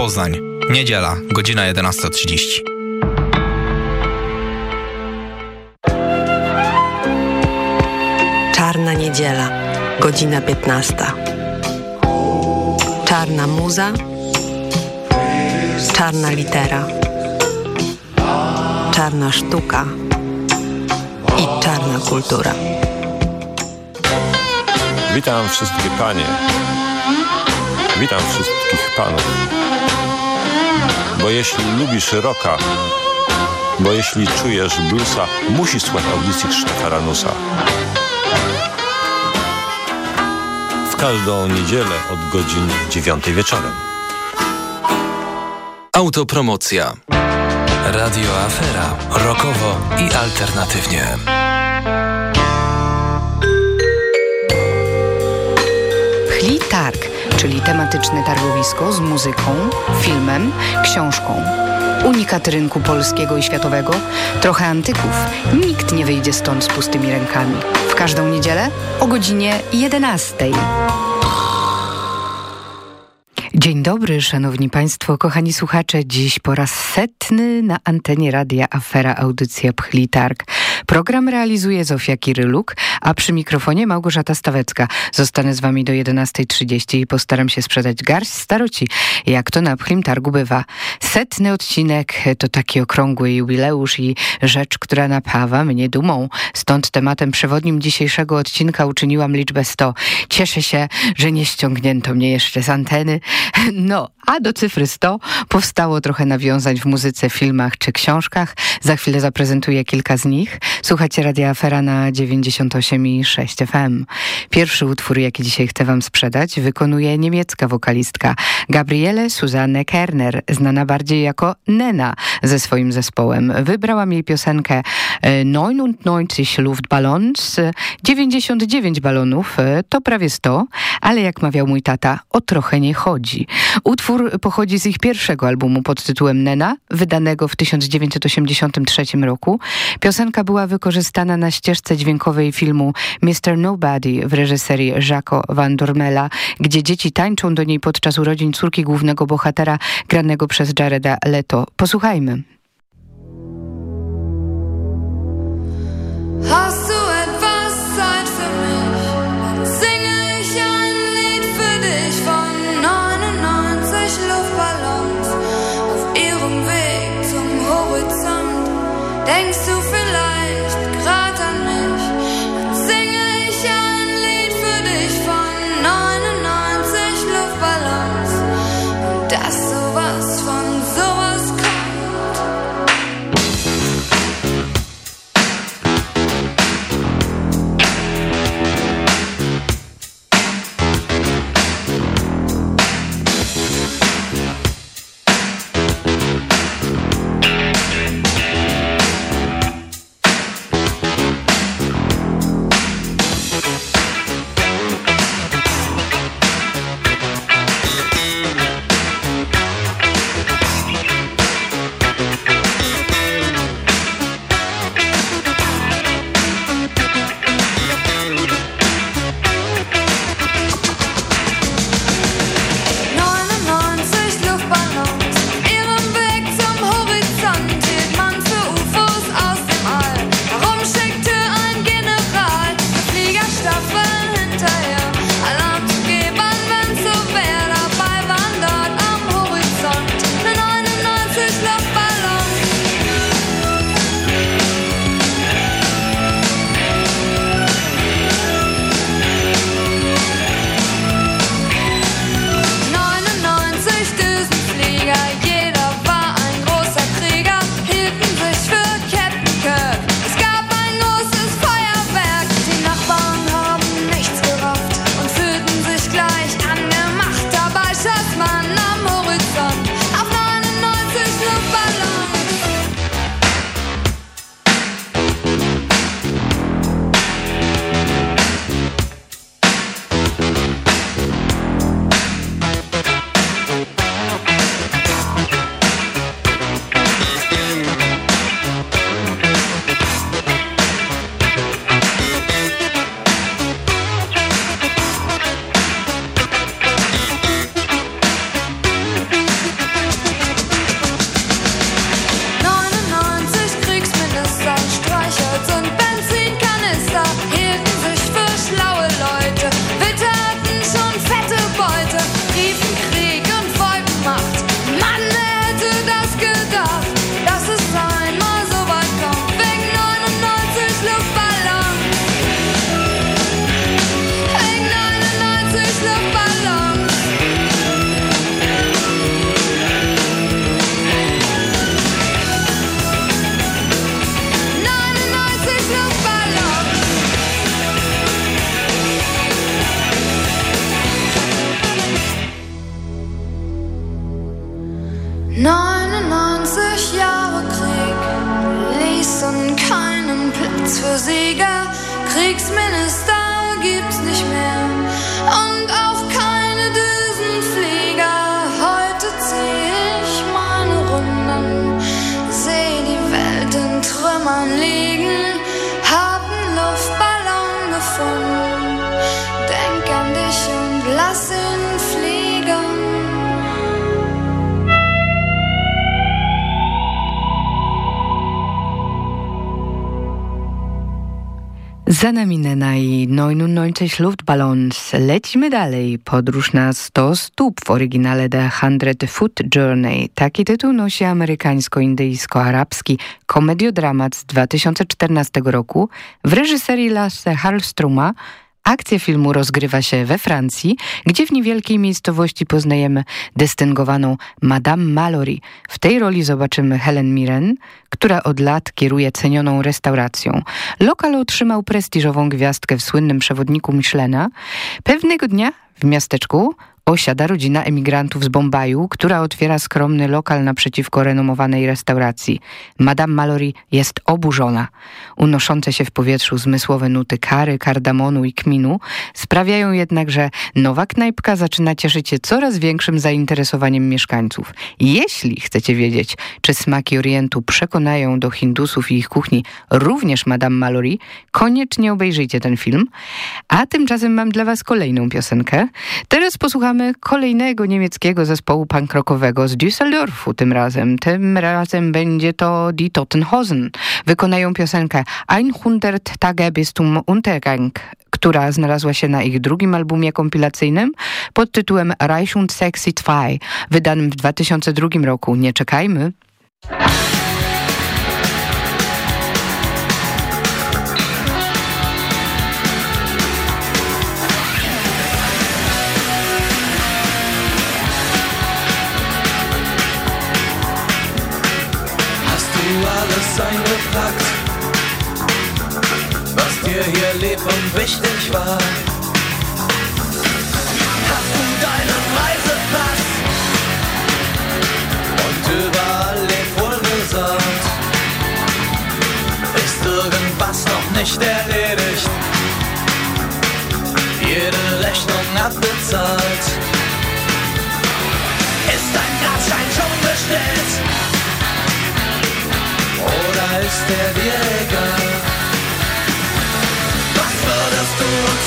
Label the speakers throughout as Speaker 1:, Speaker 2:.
Speaker 1: Poznań. Niedziela, godzina 11.30.
Speaker 2: Czarna niedziela, godzina 15. Czarna muza, czarna litera, czarna sztuka i czarna kultura.
Speaker 3: Witam wszystkie panie. Witam wszystkich panów. Bo jeśli lubisz rocka, bo jeśli czujesz bluesa, musisz słuchać audycji Krzysztofa Ranusa. W każdą niedzielę od godzin 9 wieczorem.
Speaker 4: Autopromocja. Radio Afera. Rokowo i alternatywnie.
Speaker 5: Chli Targ, czyli tematyczne targowisko z muzyką, filmem, książką. Unikat rynku polskiego i światowego, trochę antyków. Nikt nie wyjdzie stąd z pustymi rękami. W każdą niedzielę o godzinie 11. Dzień dobry, szanowni państwo, kochani słuchacze. Dziś po raz setny na antenie Radia Afera Audycja Pchli Targ. Program realizuje Zofia Kiryluk, a przy mikrofonie Małgorzata Stawecka. Zostanę z wami do 11.30 i postaram się sprzedać garść staroci, jak to na Pchlim Targu bywa. Setny odcinek to taki okrągły jubileusz i rzecz, która napawa mnie dumą. Stąd tematem przewodnim dzisiejszego odcinka uczyniłam liczbę 100. Cieszę się, że nie ściągnięto mnie jeszcze z anteny. No, a do cyfry 100 powstało trochę nawiązań w muzyce, filmach czy książkach. Za chwilę zaprezentuję kilka z nich. Słuchacie Radia Afera na 98,6 FM. Pierwszy utwór, jaki dzisiaj chcę wam sprzedać, wykonuje niemiecka wokalistka Gabriele Susanne Kerner, znana bardziej jako Nena ze swoim zespołem. Wybrałam jej piosenkę 99 Luftballons, 99 balonów, to prawie 100, ale jak mawiał mój tata, o trochę nie chodzi. Utwór pochodzi z ich pierwszego albumu pod tytułem Nena, wydanego w 1983 roku. Piosenka była wykorzystana na ścieżce dźwiękowej filmu Mr. Nobody w reżyserii Jacques Van Dormela, gdzie dzieci tańczą do niej podczas urodzin córki głównego bohatera granego przez Jareda Leto. Posłuchajmy.
Speaker 6: Hast du etwas Zeit für mich? Singe ich ein Lied für dich von 99 Luftballons auf ihrem Weg zum. Denkst du
Speaker 7: Platz für Sieger. Kriegsminister
Speaker 5: Za nami Nena i 99 Luftballons. Lecimy dalej. Podróż na 100 stóp w oryginale The 100 Foot Journey. Taki tytuł nosi amerykańsko-indyjsko-arabski komediodramat z 2014 roku w reżyserii Lasse Hallstroma, Akcja filmu rozgrywa się we Francji, gdzie w niewielkiej miejscowości poznajemy dystyngowaną Madame Mallory. W tej roli zobaczymy Helen Mirren, która od lat kieruje cenioną restauracją. Lokal otrzymał prestiżową gwiazdkę w słynnym przewodniku Michelena. Pewnego dnia w miasteczku osiada rodzina emigrantów z Bombaju, która otwiera skromny lokal naprzeciwko renomowanej restauracji. Madame Mallory jest oburzona. Unoszące się w powietrzu zmysłowe nuty kary, kardamonu i kminu sprawiają jednak, że nowa knajpka zaczyna cieszyć się coraz większym zainteresowaniem mieszkańców. Jeśli chcecie wiedzieć, czy smaki Orientu przekonają do Hindusów i ich kuchni również Madame Mallory, koniecznie obejrzyjcie ten film. A tymczasem mam dla was kolejną piosenkę. Teraz posłuchamy kolejnego niemieckiego zespołu punk rockowego z Düsseldorfu tym razem. Tym razem będzie to Die Totenhosen. Wykonają piosenkę 100 Tage bis zum Untergang, która znalazła się na ich drugim albumie kompilacyjnym pod tytułem Reich und Sexy 2, wydanym w 2002 roku. Nie czekajmy.
Speaker 8: Hier lieb und wichtig war.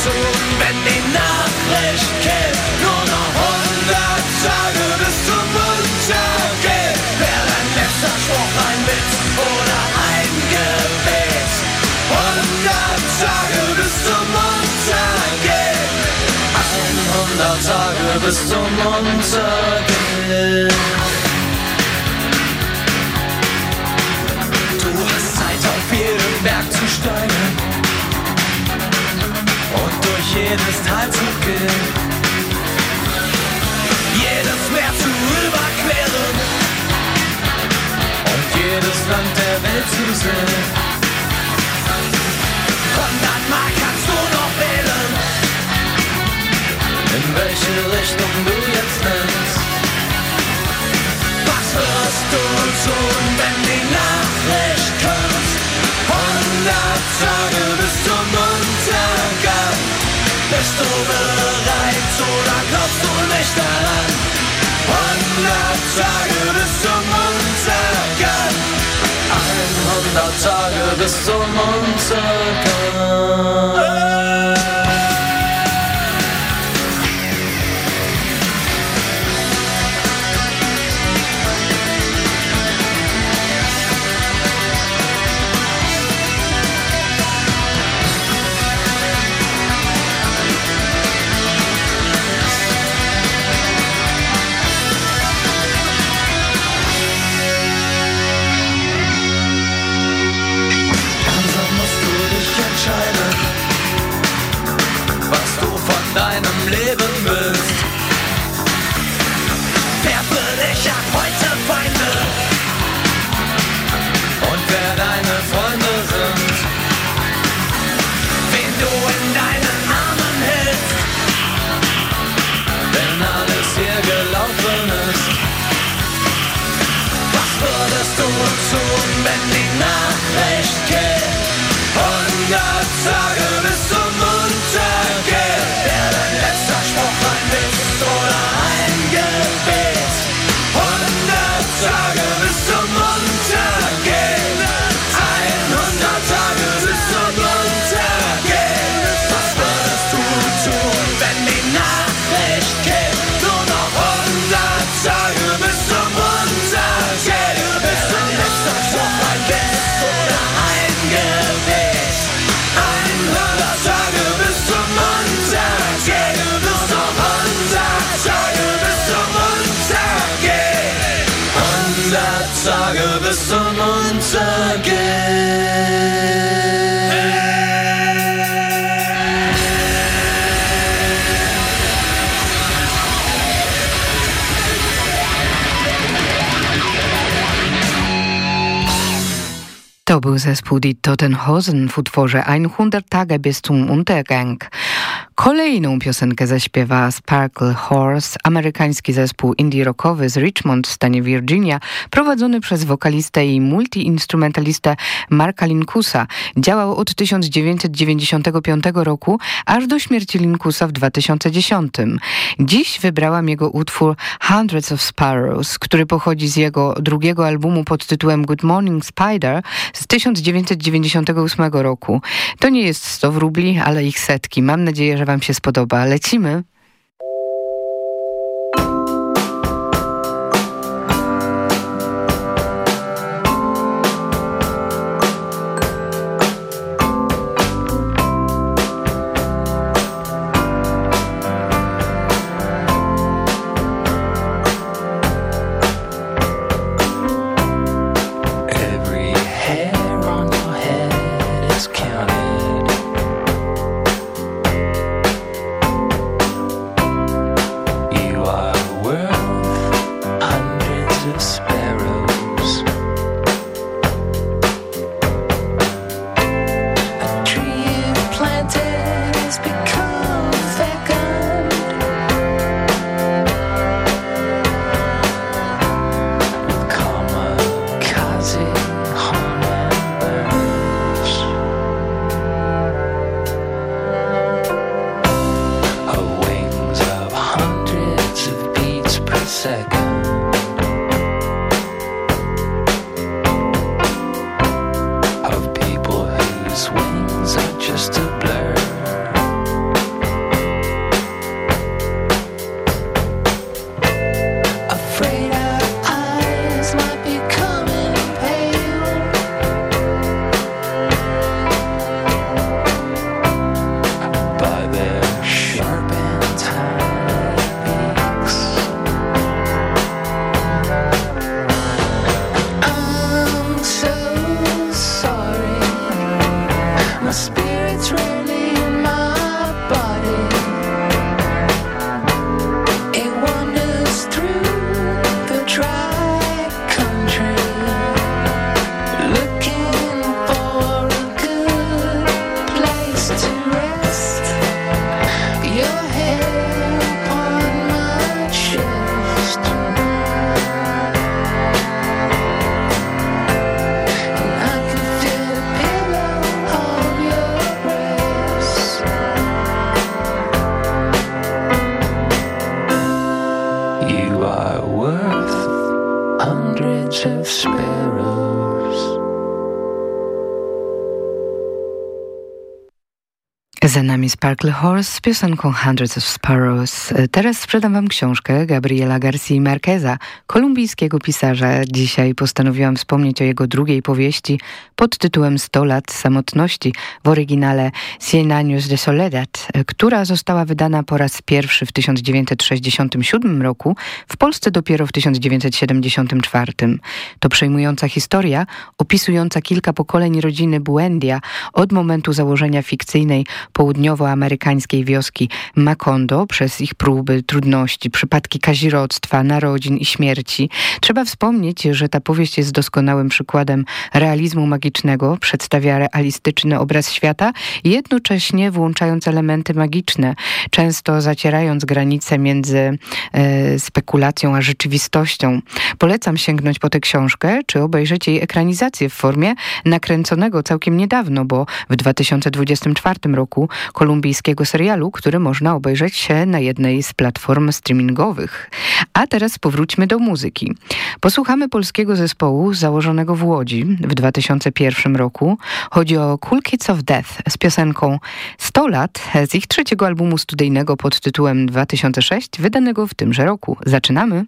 Speaker 8: Tun, wenn die Nachricht käme? Nur noch 100 Tage bis zum Untergehen. Wäre dein letzter Spruch ein Witz oder ein Gebet? 100 Tage bis zum Untergehen. 100 Tage bis zum Untergehen. Jedes Tal zu gehen, jedes Meer zu überqueren und jedes Land der Welt zu sehen. Hundertmal kannst du noch wählen, in welche Richtung du jetzt nimmst. Was wirst du tun, bereit oder glaubst du nicht daran? 100 Tage bis zum Untergang. 100 Tage bis zum Untergang.
Speaker 5: To był zespół Die Totenhosen w utworze 100 Tage bis zum Untergang. Kolejną piosenkę zaśpiewa Sparkle Horse, amerykański zespół indie rockowy z Richmond w stanie Virginia, prowadzony przez wokalistę i multiinstrumentalistę Marka Linkusa. Działał od 1995 roku aż do śmierci Linkusa w 2010. Dziś wybrałam jego utwór Hundreds of Sparrows, który pochodzi z jego drugiego albumu pod tytułem Good Morning Spider z 1998 roku. To nie jest 100 rubli, ale ich setki. Mam nadzieję, że wam się spodoba. Lecimy. Za nami Sparkle Horse z piosenką Hundreds of Sparrows. Teraz sprzedam wam książkę Gabriela Garcia Marqueza, kolumbijskiego pisarza. Dzisiaj postanowiłam wspomnieć o jego drugiej powieści pod tytułem 100 lat samotności w oryginale Cien años de soledad, która została wydana po raz pierwszy w 1967 roku, w Polsce dopiero w 1974. To przejmująca historia opisująca kilka pokoleń rodziny Buendia od momentu założenia fikcyjnej południowoamerykańskiej wioski Macondo przez ich próby, trudności, przypadki kazirodztwa, narodzin i śmierci. Trzeba wspomnieć, że ta powieść jest doskonałym przykładem realizmu magicznego, przedstawia realistyczny obraz świata, jednocześnie włączając elementy magiczne, często zacierając granice między e, spekulacją a rzeczywistością. Polecam sięgnąć po tę książkę, czy obejrzeć jej ekranizację w formie nakręconego całkiem niedawno, bo w 2024 roku kolumbijskiego serialu, który można obejrzeć się na jednej z platform streamingowych. A teraz powróćmy do muzyki. Posłuchamy polskiego zespołu założonego w Łodzi w 2001 roku. Chodzi o Cool Kids of Death z piosenką 100 lat z ich trzeciego albumu studyjnego pod tytułem 2006, wydanego w tymże roku. Zaczynamy!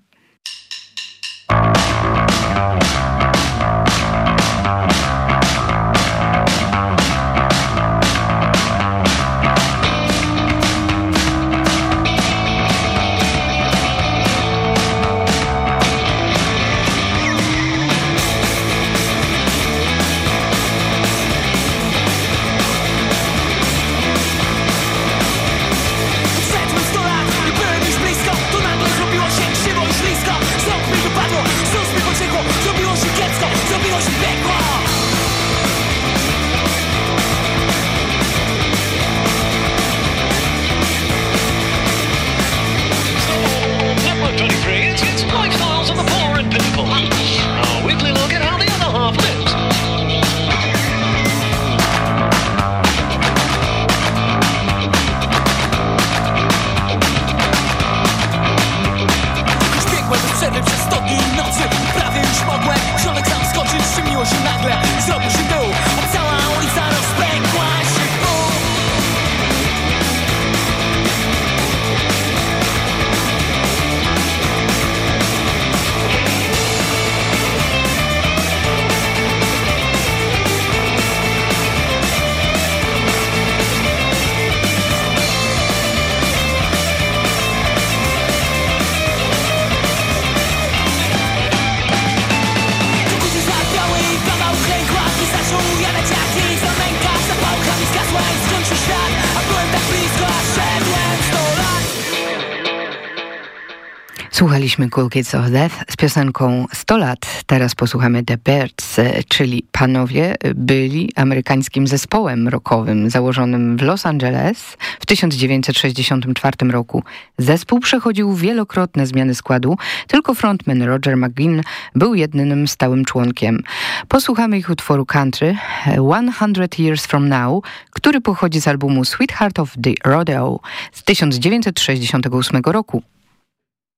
Speaker 5: Słuchaliśmy Cool Kids of Death z piosenką 100 lat. Teraz posłuchamy The Birds, e, czyli panowie e, byli amerykańskim zespołem rockowym założonym w Los Angeles w 1964 roku. Zespół przechodził wielokrotne zmiany składu, tylko frontman Roger McGinn był jedynym stałym członkiem. Posłuchamy ich utworu country e, 100 Years From Now, który pochodzi z albumu Sweetheart of the Rodeo z 1968 roku.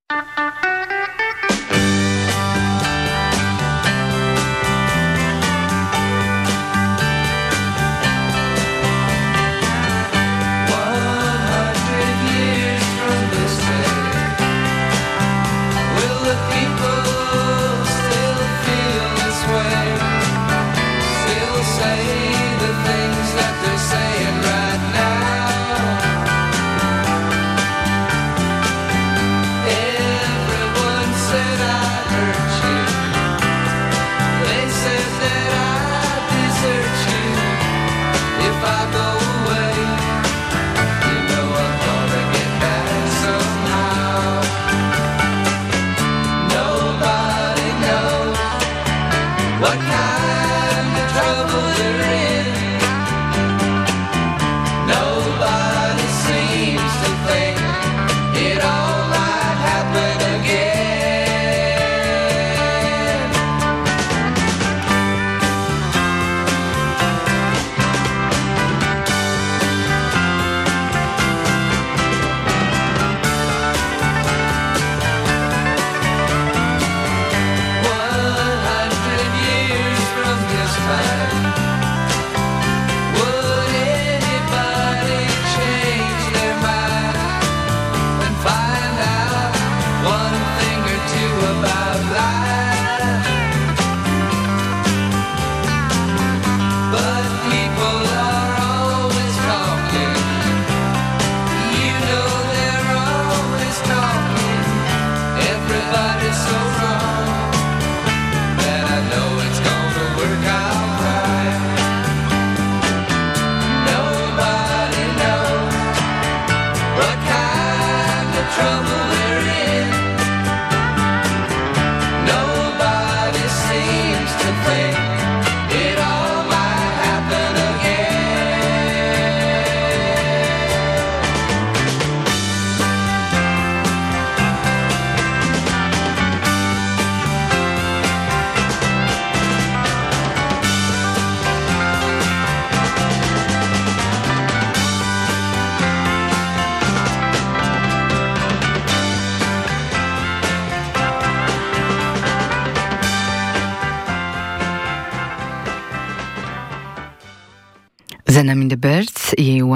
Speaker 8: Will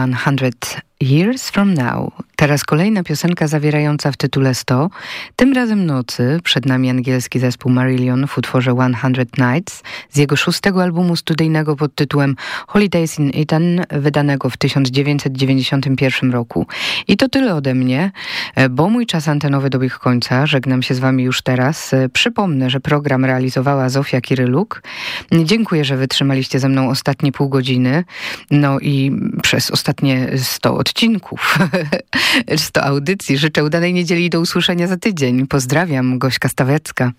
Speaker 5: 100 Years From Now. Teraz kolejna piosenka zawierająca w tytule 100. Tym razem nocy. Przed nami angielski zespół Marillion w utworze 100 Nights z jego szóstego albumu studyjnego pod tytułem Holidays in Eden, wydanego w 1991 roku. I to tyle ode mnie, e, bo mój czas antenowy dobiegł końca. Żegnam się z wami już teraz. E, Przypomnę, że program realizowała Zofia Kiryluk. Dziękuję, że wytrzymaliście ze mną ostatnie pół godziny. No i przez ostatnie 100 odcinków, 100 audycji. Życzę udanej niedzieli i do usłyszenia za tydzień. Pozdrawiam, Gośka Stawecka.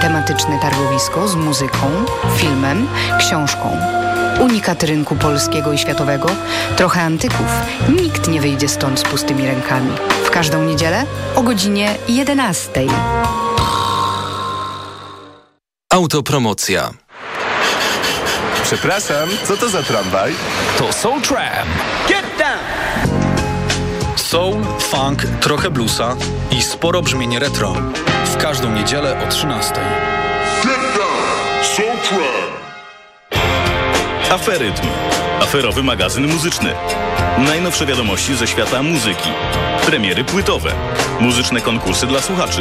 Speaker 5: Tematyczne targowisko z muzyką, filmem, książką. Unikat rynku polskiego i światowego, trochę antyków. Nikt nie wyjdzie stąd z pustymi rękami. W każdą niedzielę o godzinie 11.
Speaker 4: Autopromocja.
Speaker 9: Przepraszam, co to za tramwaj?
Speaker 10: To Soul Tram.
Speaker 9: Get down!
Speaker 10: Soul, funk, trochę bluesa i sporo brzmienie retro. W każdą niedzielę o 13.
Speaker 11: Aferytm. Aferowy magazyn muzyczny. Najnowsze wiadomości ze świata muzyki. Premiery płytowe. Muzyczne konkursy dla słuchaczy.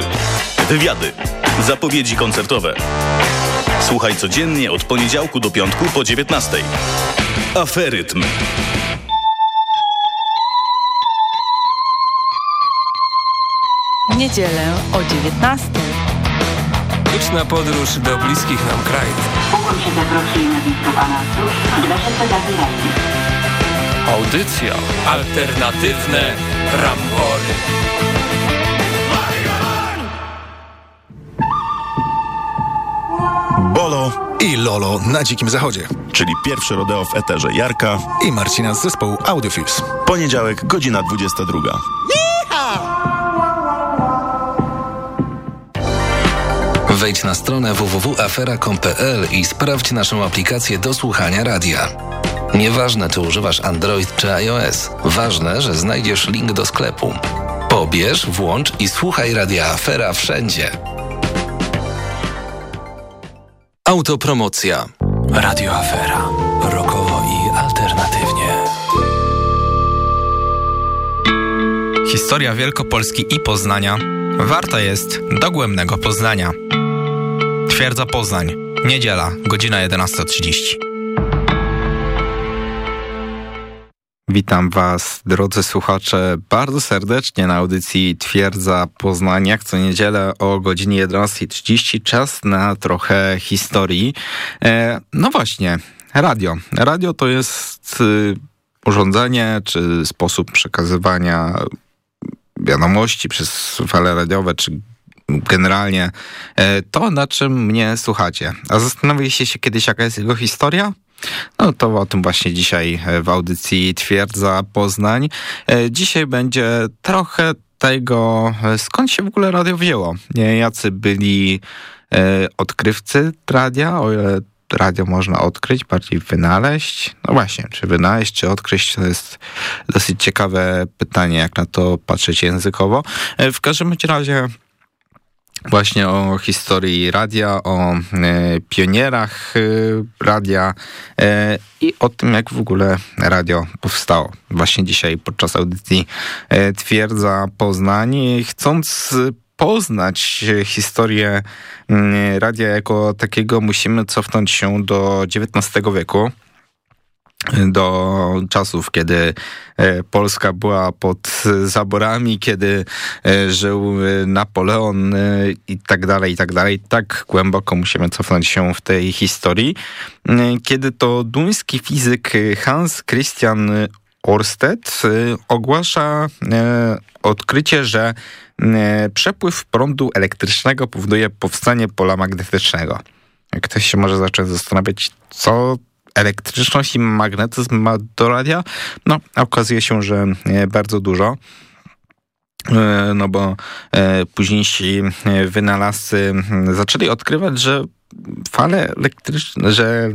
Speaker 11: Wywiady. Zapowiedzi koncertowe. Słuchaj codziennie od poniedziałku do piątku po 19. Aferytm.
Speaker 12: Niedzielę o 19.
Speaker 13: Liczna podróż do bliskich nam krajów.
Speaker 14: Pokój się zaprosili na.
Speaker 13: Audycja. Alternatywne rambory.
Speaker 15: Bolo i Lolo na Dzikim Zachodzie.
Speaker 11: Czyli pierwsze rodeo w eterze Jarka
Speaker 15: i Marcina z zespołu Audiofuse.
Speaker 11: Poniedziałek, godzina 22.
Speaker 4: Wejdź na stronę www.afera.com.pl i sprawdź naszą aplikację do słuchania radia. Nieważne, czy używasz Android czy iOS, ważne, że znajdziesz link do sklepu. Pobierz, włącz i słuchaj radia Afera wszędzie. Autopromocja. Radio Afera. Rokowo i alternatywnie.
Speaker 1: Historia Wielkopolski i Poznania warta jest dogłębnego poznania. Twierdza Poznań. Niedziela, godzina 11.30. Witam Was, drodzy słuchacze, bardzo serdecznie na audycji Twierdza Poznań. Jak co niedzielę o godzinie 11.30. Czas na trochę historii. E, no właśnie, radio. Radio to jest y, urządzenie czy sposób przekazywania wiadomości przez fale radiowe, czy generalnie e, to, na czym mnie słuchacie. A zastanawialiście się kiedyś, jaka jest jego historia? No to o tym właśnie dzisiaj w audycji Twierdza Poznań. E, Dzisiaj będzie trochę tego, e, skąd się w ogóle radio wzięło. Jacy byli odkrywcy radia, o ile radio można odkryć, bardziej wynaleźć. No właśnie, czy wynaleźć, czy odkryć, to jest dosyć ciekawe pytanie, jak na to patrzeć językowo. W każdym razie właśnie o historii radia, o e, pionierach e, radia e, i o tym, jak w ogóle radio powstało. Właśnie dzisiaj podczas audycji e, Twierdza Poznań, chcąc poznać historię radia jako takiego, musimy cofnąć się do XIX wieku do czasów, kiedy e, Polska była pod zaborami, kiedy e, żył Napoleon e, i tak dalej, i tak dalej. Tak głęboko musimy cofnąć się w tej historii, kiedy to duński fizyk Hans Christian Orsted ogłasza odkrycie, że przepływ prądu elektrycznego powoduje powstanie pola magnetycznego. Ktoś się może zacząć zastanawiać, co elektryczność i magnetyzm ma do radia? No, okazuje się, że bardzo dużo. No bo późniejsi wynalazcy zaczęli odkrywać, że fale elektryczne, że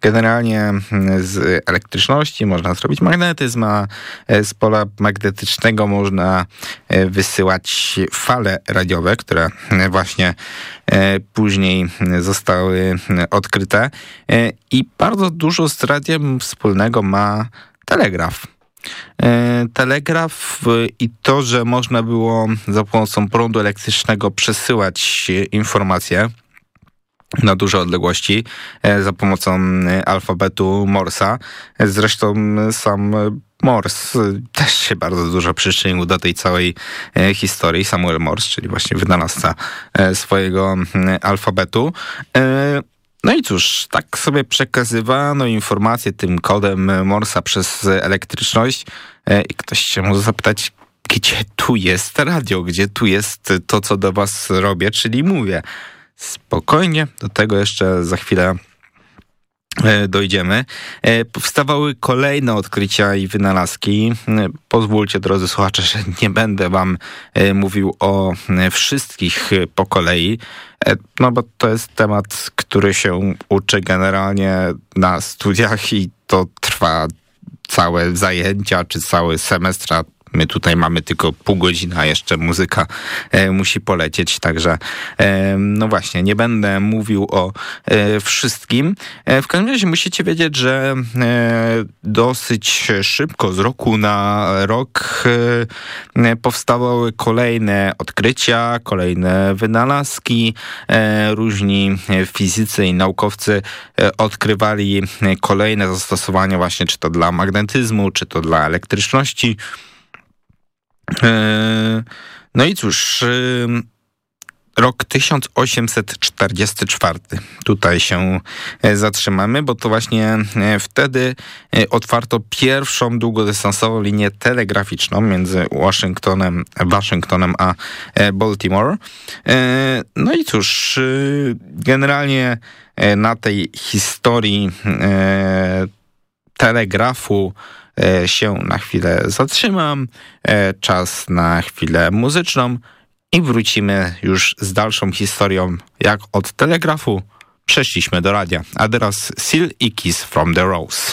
Speaker 1: Generalnie z elektryczności można zrobić magnetyzm, a z pola magnetycznego można wysyłać fale radiowe, które właśnie później zostały odkryte. I bardzo dużo z radiem wspólnego ma telegraf. Telegraf i to, że można było za pomocą prądu elektrycznego przesyłać informacje na duże odległości za pomocą alfabetu Morsa. Zresztą sam Morse też się bardzo dużo przyczynił do tej całej historii. Samuel Morse, czyli właśnie wynalazca swojego alfabetu. No i cóż, tak sobie przekazywano informacje tym kodem Morsa przez elektryczność i ktoś się może zapytać, gdzie tu jest radio, gdzie tu jest to, co do was robię, czyli mówię. Spokojnie, do tego jeszcze za chwilę e, dojdziemy. E, Powstawały kolejne odkrycia i wynalazki. E, Pozwólcie, drodzy słuchacze, że nie będę wam mówił o wszystkich po kolei, no bo to jest temat, który się uczy generalnie na studiach i to trwa całe zajęcia czy cały semestr, a My tutaj mamy tylko pół godziny, a jeszcze muzyka e, musi polecieć, także e, no właśnie, nie będę mówił o e, wszystkim. E, w każdym razie musicie wiedzieć, że e, dosyć szybko, z roku na rok e, powstawały kolejne odkrycia, kolejne wynalazki. Różni fizycy i naukowcy odkrywali kolejne zastosowania właśnie, czy to dla magnetyzmu, czy to dla elektryczności. E, No i cóż, e, rok 1844. Tutaj się e, zatrzymamy, bo to właśnie wtedy otwarto pierwszą długodystansową linię telegraficzną między Waszyngtonem, Waszyngtonem a Baltimore. No i cóż, generalnie na tej historii telegrafu się na chwilę zatrzymam. E, Czas na chwilę muzyczną i wrócimy już z dalszą historią, jak od telegrafu przeszliśmy do radia. A teraz Seal i Kiss from the Rose.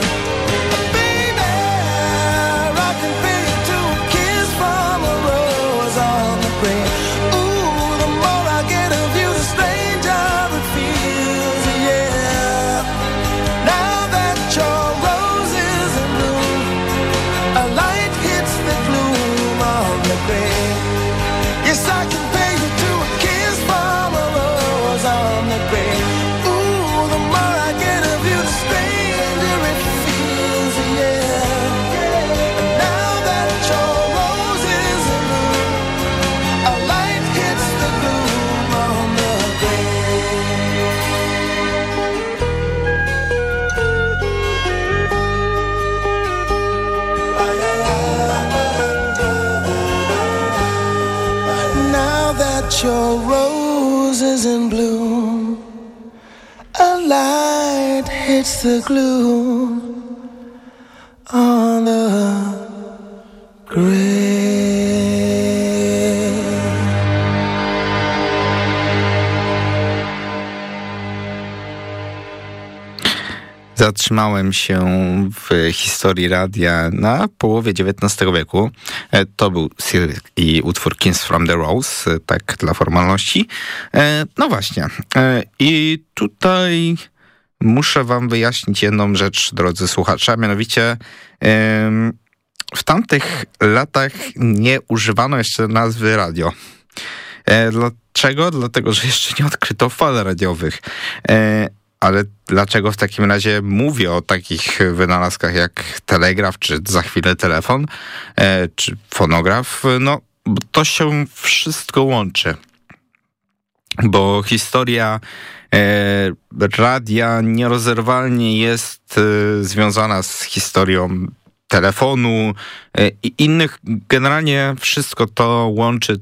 Speaker 16: That your rose is in bloom, a light hits the gloom on the grave.
Speaker 1: Zatrzymałem się w historii radia na połowie XIX wieku. E, To był Sir i utwór Kings from the Rose, e, tak dla formalności. E, No właśnie. I tutaj muszę wam wyjaśnić jedną rzecz, drodzy słuchacze, a mianowicie w tamtych latach nie używano jeszcze nazwy radio. Dlaczego? Dlatego, że jeszcze nie odkryto fal radiowych. Ale dlaczego w takim razie mówię o takich wynalazkach jak telegraf, czy za chwilę telefon, e, czy fonograf? No, to się wszystko łączy. Bo historia e, radia nierozerwalnie jest e, związana z historią telefonu e, i innych. Generalnie wszystko to łączy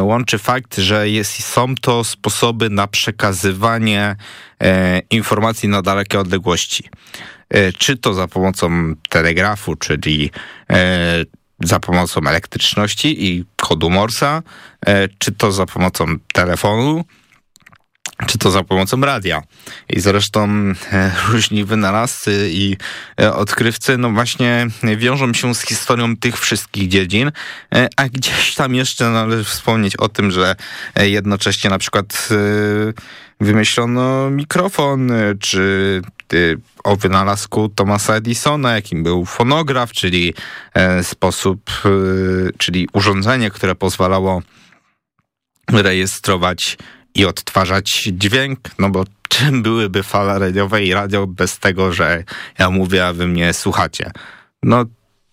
Speaker 1: łączy fakt, że jest, są to sposoby na przekazywanie e, informacji na dalekie odległości. E, czy to za pomocą telegrafu, czyli e, za pomocą elektryczności i kodu Morsa, e, czy to za pomocą telefonu, czy to za pomocą radia. I zresztą e, różni wynalazcy i e, odkrywcy, no właśnie wiążą się z historią tych wszystkich dziedzin, e, a gdzieś tam jeszcze należy wspomnieć o tym, że jednocześnie na przykład wymyślono mikrofon, czy o wynalazku Thomasa Edisona, jakim był fonograf, czyli sposób, czyli urządzenie, które pozwalało rejestrować i odtwarzać dźwięk, no bo czym byłyby fale radiowe i radio bez tego, że ja mówię, a wy mnie słuchacie? No,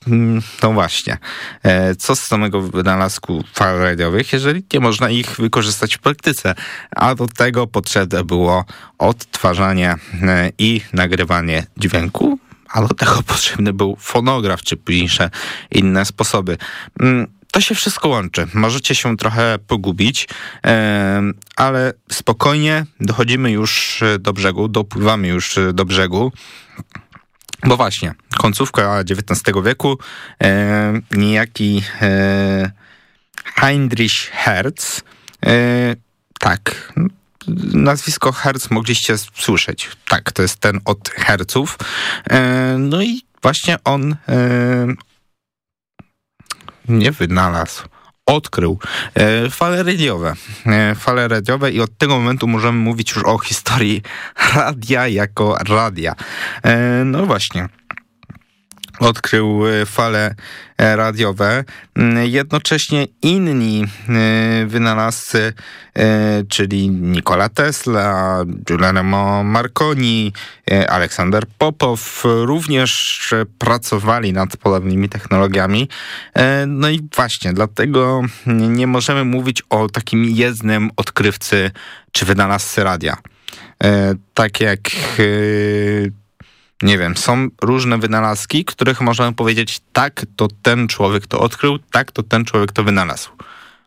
Speaker 1: mm, no właśnie. E, Co z samego wynalazku fal radiowych, jeżeli nie można ich wykorzystać w praktyce? A do tego potrzebne było odtwarzanie e, i nagrywanie dźwięku, a do tego potrzebny był fonograf, czy późniejsze inne sposoby. To się wszystko łączy. Możecie się trochę pogubić, ale spokojnie dochodzimy już e, do brzegu, dopływamy już e, do brzegu. Bo właśnie, końcówka XIX wieku, niejaki e, Heinrich Hertz, tak, nazwisko Hertz mogliście słyszeć. Tak, to jest ten od herców. No i właśnie on nie wynalazł, odkrył e, fale radiowe. E, fale radiowe i od tego momentu możemy mówić już o historii radia jako radia. E, no właśnie odkrył e, fale e, radiowe. Mm, Jednocześnie inni e, wynalazcy, e, czyli Nikola Tesla, Giuliano Marconi, Aleksander Popow również pracowali nad podobnymi technologiami. E, No i właśnie, dlatego nie możemy mówić o takim jednym odkrywcy czy wynalazcy radia. E, Tak jak nie wiem, są różne wynalazki, których możemy powiedzieć, tak, to ten człowiek to odkrył, tak, to ten człowiek to wynalazł.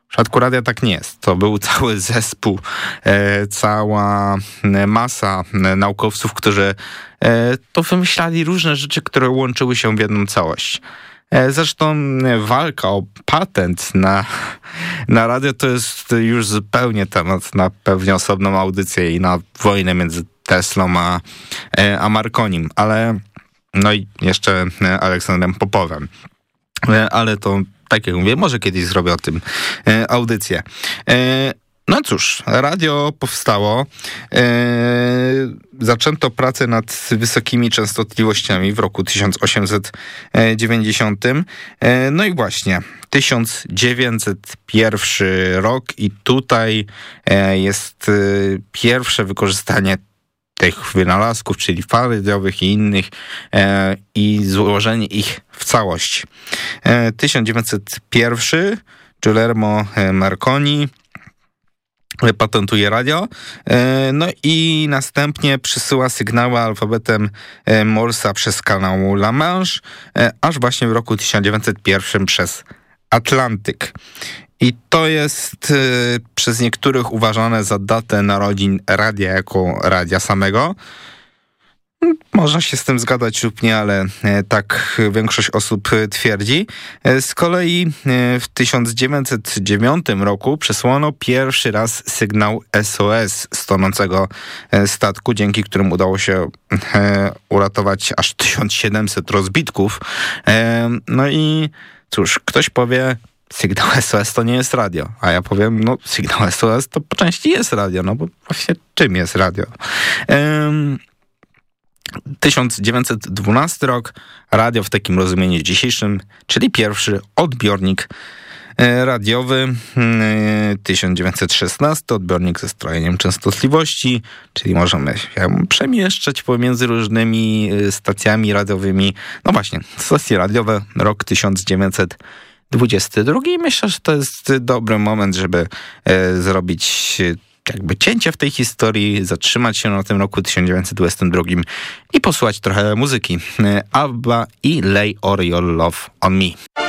Speaker 1: W przypadku radia tak nie jest. To był cały zespół, e, cała e, masa e, naukowców, którzy e, to wymyślali różne rzeczy, które łączyły się w jedną całość. E, Zresztą e, walka o patent na, na radio to jest już zupełnie temat na pewnie osobną audycję i na wojnę między Teslą a, e, a Marconim, ale no i jeszcze e, Aleksandrem Popowem. Ale to, tak jak mówię, może kiedyś zrobię o tym e, audycję. No cóż, radio powstało. Zaczęto pracę nad wysokimi częstotliwościami w roku 1890. E, no i właśnie, 1901 rok i tutaj jest pierwsze wykorzystanie tych wynalazków, czyli fal radiowych i innych e, i złożenie ich w całość. E, 1901 Guillermo e, Marconi e, patentuje radio, e, no i następnie przysyła sygnały alfabetem Morsa przez kanał La Manche, aż właśnie w roku 1901 przez Atlantyk. I to jest y, przez niektórych uważane za datę narodzin radia jako radia samego. Można się z tym zgadzać lub nie, ale e, tak większość osób e, twierdzi. E, Z kolei w 1909 roku przesłano pierwszy raz sygnał SOS z tonącego statku, dzięki którym udało się uratować aż 1700 rozbitków. No i cóż, ktoś powie, sygnał SOS to nie jest radio. A ja powiem, no sygnał SOS to po części jest radio, no bo właśnie czym jest radio? Um, 1912 rok, radio w takim rozumieniu dzisiejszym, czyli pierwszy odbiornik e, radiowy mm, 1916, odbiornik ze strojeniem częstotliwości, czyli możemy się przemieszczać pomiędzy różnymi e, stacjami radiowymi. No właśnie, stacje radiowe, rok 1916. 22. Myślę, że to jest dobry moment, żeby e, zrobić jakby cięcie w tej historii, zatrzymać się na tym roku 1922 i posłuchać trochę muzyki. E, Abba i Lay All Your Love On Me.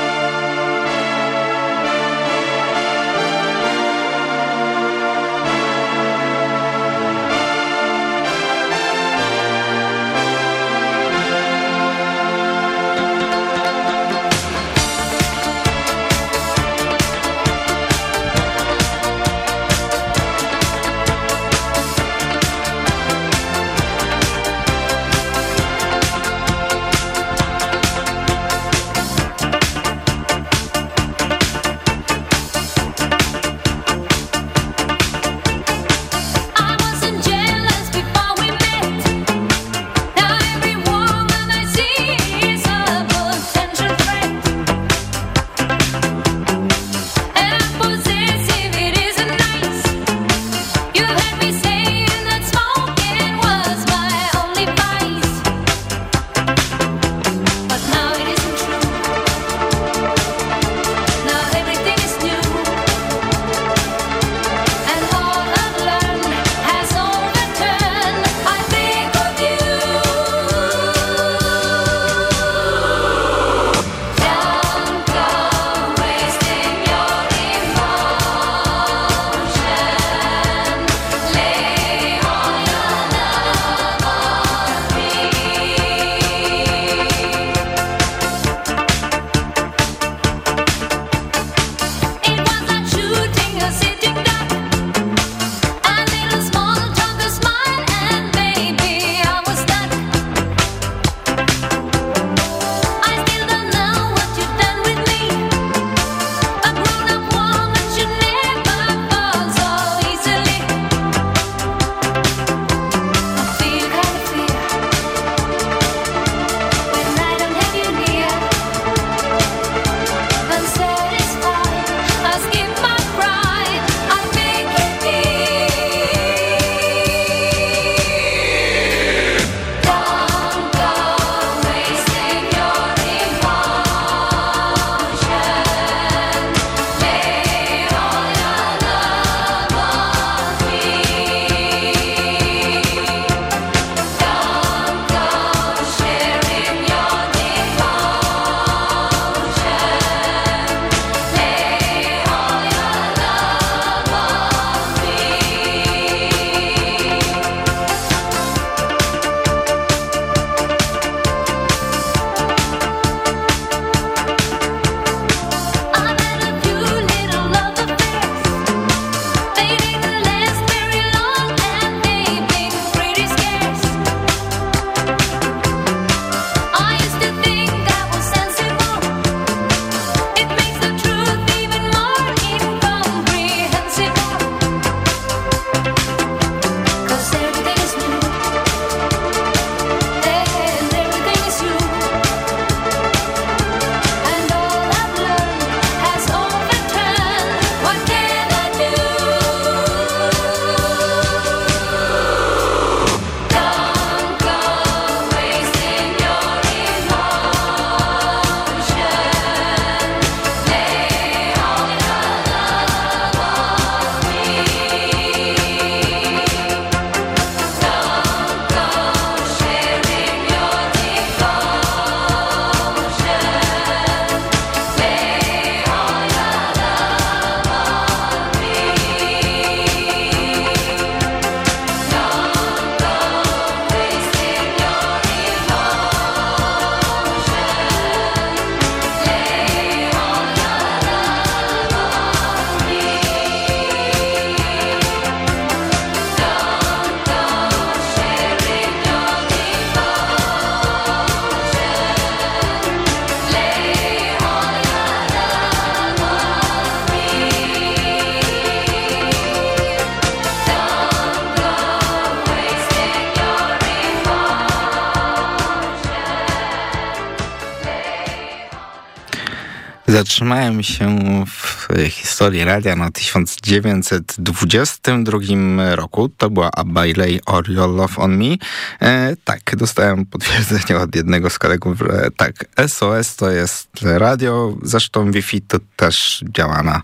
Speaker 1: Zatrzymałem się w historii radia na 1922 roku. To była Abailey or Your Love on Me. E, tak, dostałem potwierdzenie od jednego z kolegów, że tak, SOS to jest radio, zresztą Wi-Fi to też działa na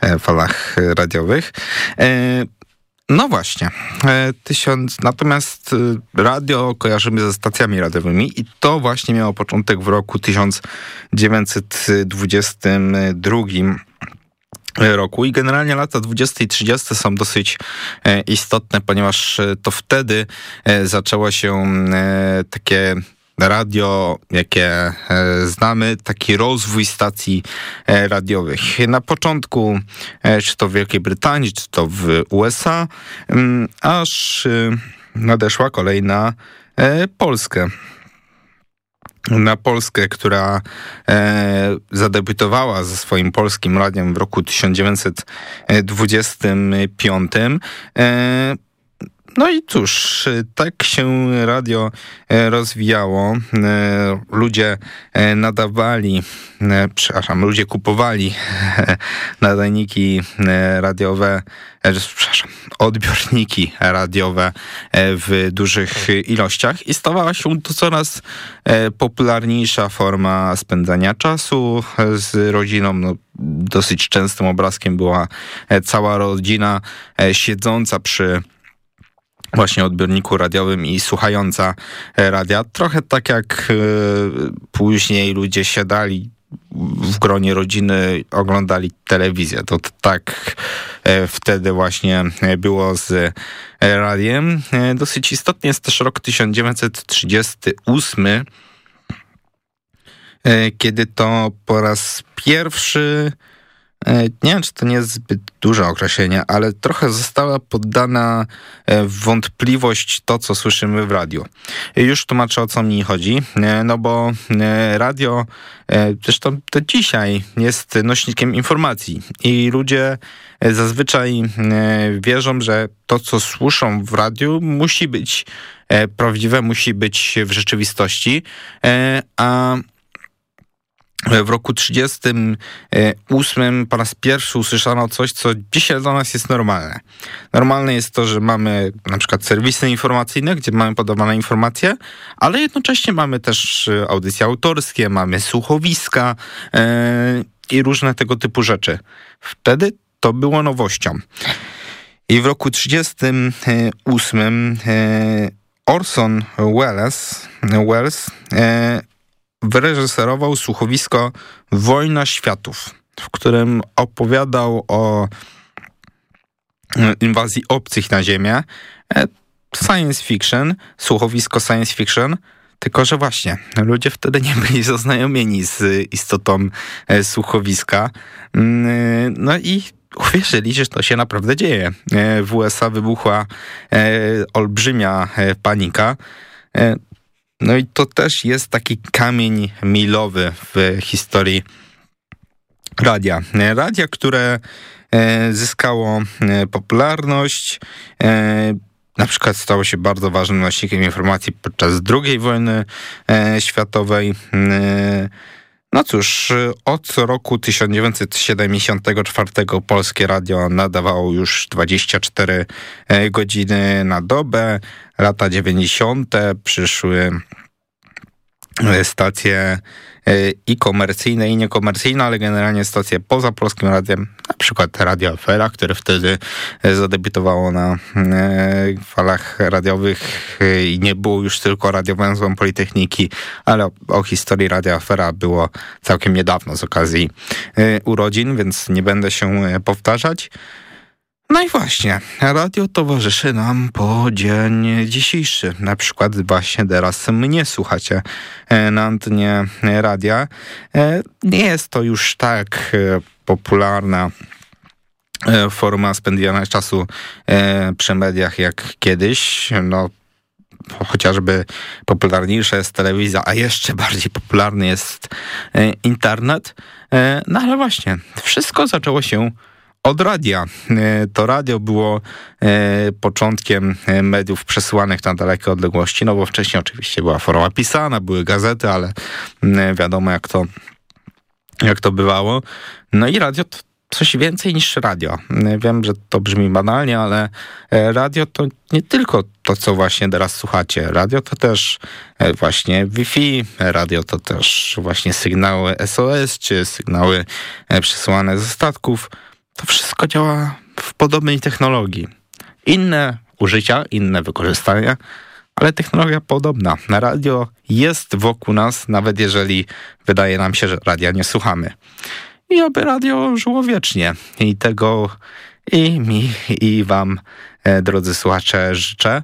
Speaker 1: e, falach radiowych. E, no właśnie. E, tysiąc, natomiast e, radio kojarzymy ze stacjami radiowymi i to właśnie miało początek w roku 1922 roku i generalnie lata 20 i 30 są dosyć e, istotne, ponieważ e, to wtedy zaczęło się takie radio, jakie e, znamy, taki rozwój stacji e, radiowych. Na początku, e, czy to w Wielkiej Brytanii, czy to w USA, mm, aż e, nadeszła kolej na Polskę na Polskę, która e, zadebiutowała ze swoim polskim radiem w roku 1925. E, no i cóż, tak się radio e, rozwijało. E, Ludzie e, nadawali, przepraszam, ludzie kupowali nadajniki radiowe, przepraszam, odbiorniki radiowe w dużych ilościach i stawała się to coraz popularniejsza forma spędzania czasu z rodziną. No, dosyć częstym obrazkiem była cała rodzina siedząca przy właśnie odbiorniku radiowym i słuchająca e, radia. Trochę tak jak e, później ludzie siadali w gronie rodziny, oglądali telewizję. To tak e, wtedy właśnie było z radiem. Dosyć istotny jest też rok 1938, e, kiedy to po raz pierwszy Nie wiem, czy to nie jest zbyt duże określenie, ale trochę została poddana e, wątpliwość to, co słyszymy w radiu. E, Już tłumaczę, o co mi chodzi, e, no bo e, radio, e, zresztą to dzisiaj jest nośnikiem informacji i ludzie e, zazwyczaj e, wierzą, że to, co słyszą w radiu, musi być e, prawdziwe, musi być w rzeczywistości, e, a w roku 38 po raz pierwszy usłyszano coś, co dzisiaj dla nas jest normalne. Normalne jest to, że mamy na przykład serwisy informacyjne, gdzie mamy podawane informacje, ale jednocześnie mamy też e, audycje autorskie, mamy słuchowiska e, i różne tego typu rzeczy. Wtedy to było nowością. I w roku 38 e, Orson Welles, Welles e, wyreżyserował słuchowisko Wojna Światów, w którym opowiadał o e, inwazji obcych na Ziemię. E, Science fiction, słuchowisko science fiction, tylko że właśnie ludzie wtedy nie byli zaznajomieni z istotą e, słuchowiska. Mm, e, No i uwierzyli, że to się naprawdę dzieje. W USA wybuchła olbrzymia panika. No i to też jest taki kamień milowy w historii radia. Radia, które e, zyskało e, popularność, e, na przykład stało się bardzo ważnym nośnikiem informacji podczas II wojny światowej. No cóż, od roku 1974 Polskie Radio nadawało już 24 e, godziny na dobę. Lata 90. przyszły stacje e, i komercyjne, i niekomercyjne, ale generalnie stacje poza Polskim Radiem, na przykład Radio Afera, które wtedy e, zadebiutowało na e, falach radiowych i nie było już tylko radiowęzłem Politechniki, ale o, historii Radio Afera było całkiem niedawno z okazji urodzin, więc nie będę się powtarzać. No i właśnie, radio towarzyszy nam po dzień dzisiejszy. Na przykład właśnie teraz mnie słuchacie e, na antenie radia. E, Nie jest to już tak e, popularna forma spędzania czasu przy mediach jak kiedyś. No, chociażby popularniejsza jest telewizja, a jeszcze bardziej popularny jest internet. No ale właśnie, wszystko zaczęło się od radia. E, To radio było e, początkiem e, mediów przesyłanych na dalekie odległości, no bo wcześniej oczywiście była forma pisana, były gazety, ale mm, wiadomo jak to jak to bywało. No i radio to coś więcej niż radio. Wiem, że to brzmi banalnie, ale radio to nie tylko to, co właśnie teraz słuchacie. Radio to też właśnie Wi-Fi, radio to też właśnie sygnały SOS, czy sygnały przesyłane ze statków. To wszystko działa w podobnej technologii. Inne użycia, inne wykorzystania, ale technologia podobna. Na radio jest wokół nas, nawet jeżeli wydaje nam się, że radia nie słuchamy. I aby radio żyło wiecznie. I tego i mi, i wam, e, drodzy słuchacze, życzę.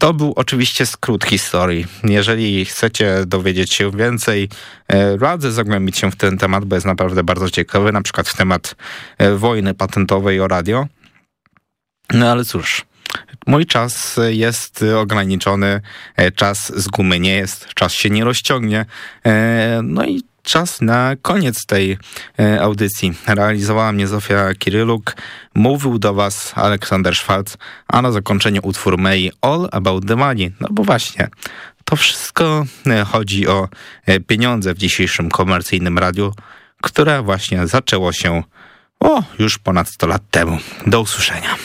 Speaker 1: To był oczywiście skrót historii. Jeżeli chcecie dowiedzieć się więcej, e, radzę zagłębić się w ten temat, bo jest naprawdę bardzo ciekawy, na przykład w temat e, wojny patentowej o radio. No ale cóż, mój czas jest ograniczony, e, czas z gumy nie jest, czas się nie rozciągnie. No i czas na koniec tej e, audycji. Realizowała mnie Zofia Kiryluk, mówił do was Aleksander Szwarc, a na zakończenie utwór May All About the Money. No bo właśnie, to wszystko e, chodzi o e, pieniądze w dzisiejszym komercyjnym radiu, które właśnie zaczęło się o już ponad 100 lat temu. Do usłyszenia.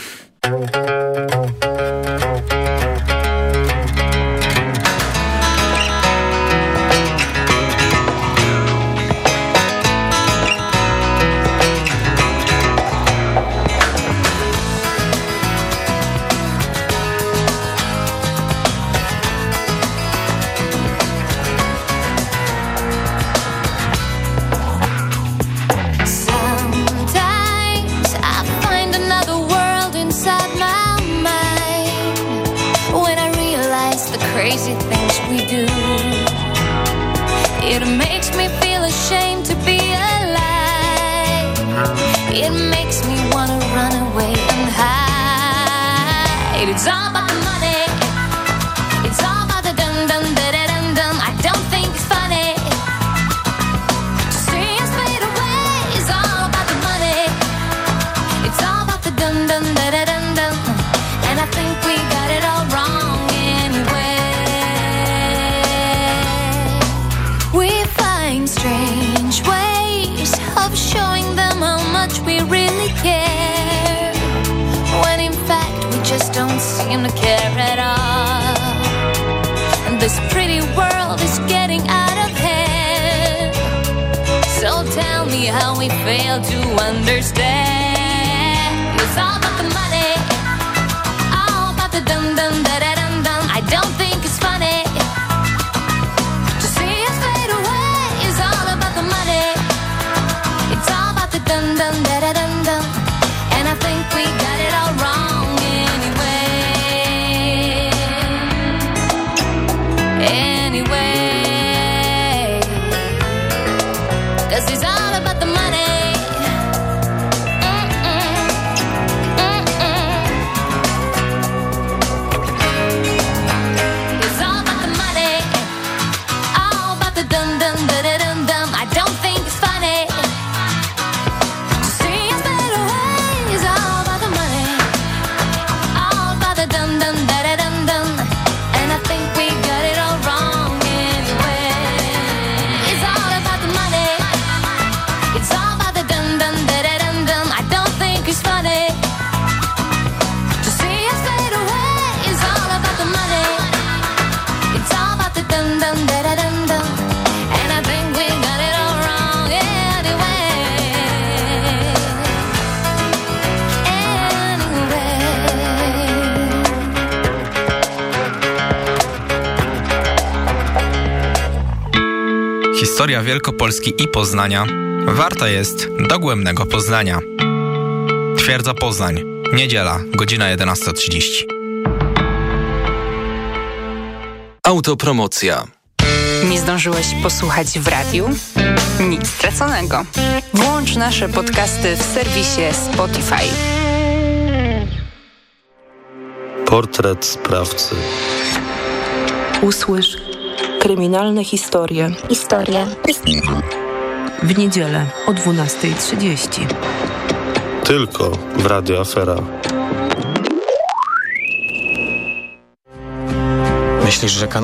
Speaker 7: How we fail to understand.
Speaker 1: Historia Wielkopolski i Poznania warta jest dogłębnego poznania. Twierdza Poznań, niedziela, godzina 11.30.
Speaker 4: Autopromocja.
Speaker 5: Nie zdążyłeś posłuchać w radiu? Nic straconego. Włącz nasze podcasty w serwisie Spotify.
Speaker 3: Portret sprawcy.
Speaker 17: Usłysz kryminalne historie.
Speaker 18: Historia.
Speaker 17: W niedzielę o 12.30.
Speaker 3: Tylko w Radio Afera.
Speaker 13: Myślisz, że